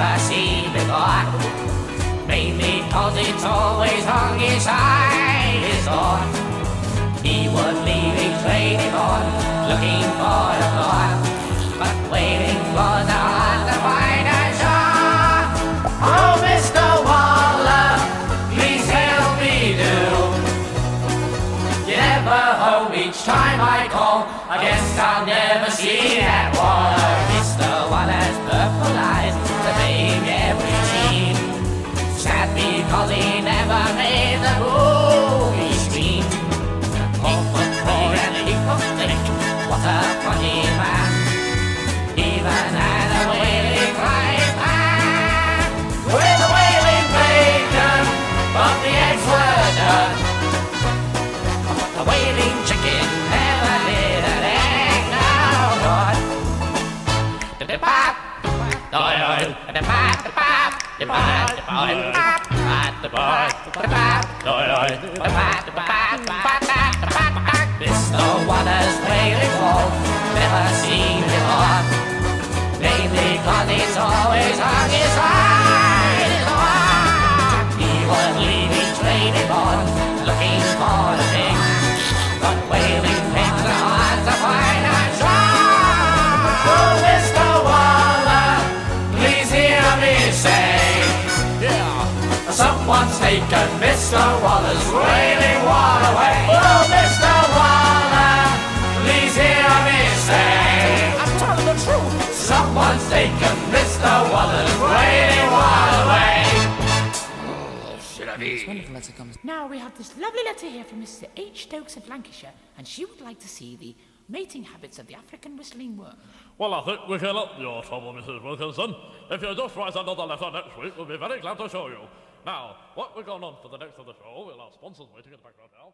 never seen before. Mainly cause it's always hung his high, his door. He was leaving, trading on, looking for the thought, but waiting for the heart to find a shot. Oh, Mr. Waller, please help me do. You never home each time I call. I guess I'll never see that one. Mr. Waller's wailing wolf, never seen Someone's taken Mr. Waller's wailing wall away. Oh, Mr. Waller, please hear me say. I'm telling the truth. Someone's taken Mr. Waller's wailing wall away. This wonderful letter comes. Now we have this lovely letter here from Mr. H. Stokes of Lancashire, and she would like to see the mating habits of the African whistling worm. Well, I think we can help your trouble, Mrs. Wilkinson. If you just write another letter next week, we'll be very glad to show you. Now, what we're going on for the next of the show, we'll have sponsors waiting in the background now.